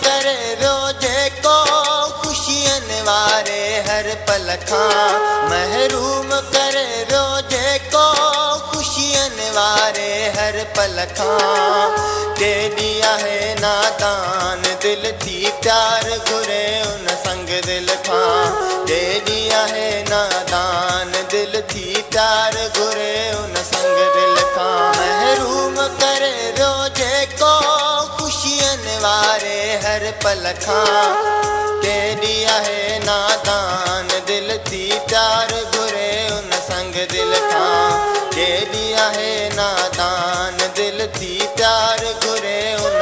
करे रोजे को खुशियन वारे हर पलखा महरूम करे रोजे को खुशियन वारे हर पलखा दे दिया है नादान दिल थी प्यार घुरे उन संग दिल खां दे दिया है नादान दिल थी प्यार घुरे उन संग दिल खां महरूम करे रोजे को पलखा के दिया है नादान दिल थी प्यार घुरे उन संग दिल खा के दिया नादान दिल थी प्यार घुरे उन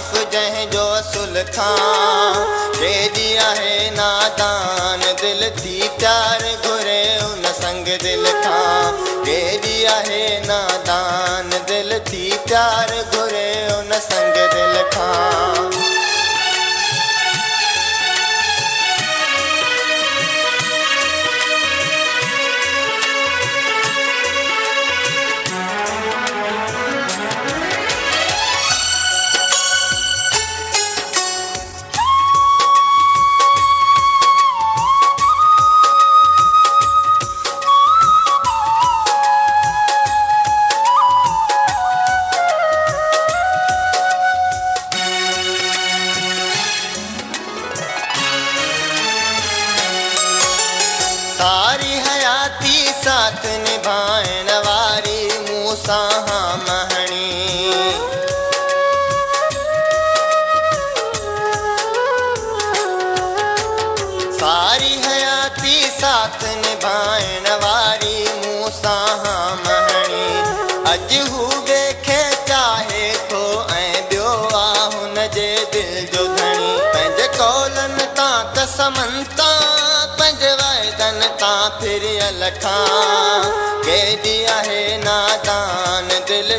आरिफ जहें जो असुल दे दिया है नादान दिल थी प्यार घुरे उन संग दिल खां दे दिया है नादान दिल थी प्यार घुरे उन संग दिल खां त पंज वाइदन तां फिरियल खां नादान दिलि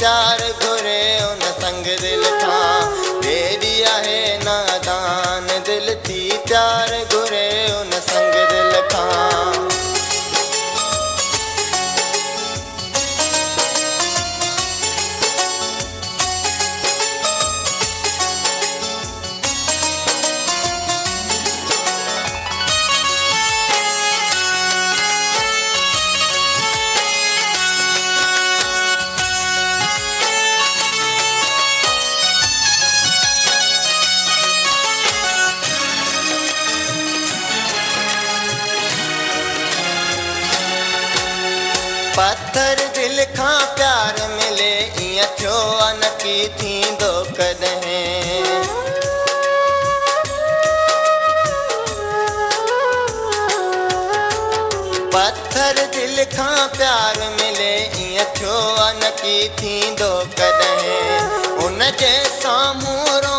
चार प्यारु मिले ईअं थियो की थींदो कॾहिं हुनजे साम्हूं रो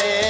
है